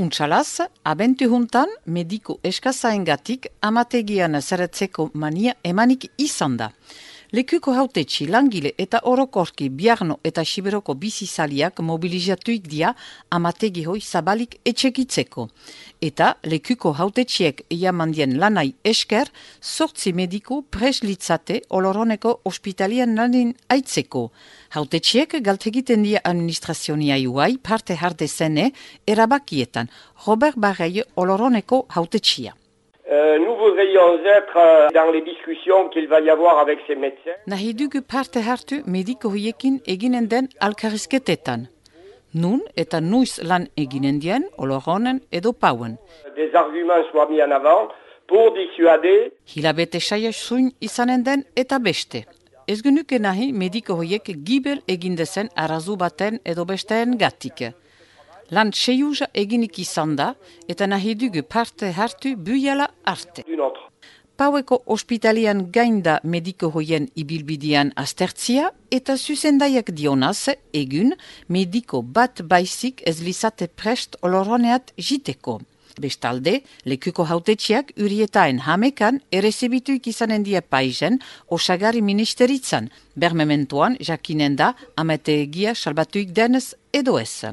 Untxalaz, abentu juntan, mediko eskazaengatik amategian zeretzeko mania emanik izan da. Lekuko hautetxi langile eta orokorki biarno eta siberoko bizizaliak mobilizatuik dia amategi hoi zabalik etxekitzeko. Eta lekuko hautetxiek iamandien lanai esker, sortzi mediku preslitzate oloroneko ospitalian lanin aitzeko. Hautetxiek galtegiten dia administrazionia iuai parte harde zene erabakietan. Robert Barrei oloroneko hautetxia. Euh, nous voudrions être euh, dans les discussions qu'il va y avoir avec ces médecins. Nahi dugu parte hartu mediko hoiekin eginen den alkarrizketetan. Nun eta nuiz lan eginen dien, oloronen edo pauen. Des arguments soient mis en avant pour dissuader. Hilabete saia zuin izanen den eta beste. Ez genuke nahi mediko hoiek gibel egindezen arazu baten edo besteen gatik. Lan seiuza eginik izan da eta nahi dugu parte hartu buiala arte. Paueko ospitalian gainda mediko hoien ibilbidian astertzia eta zuzendaiak dionaz, egun, mediko bat baizik ez lizate prest oloroneat jiteko. Bestalde, lekuko hautetxiak urietaen hamekan erezebituik izanen die paizen osagari ministeritzan, bermementuan jakinen da amete egia salbatuik denez edo ez.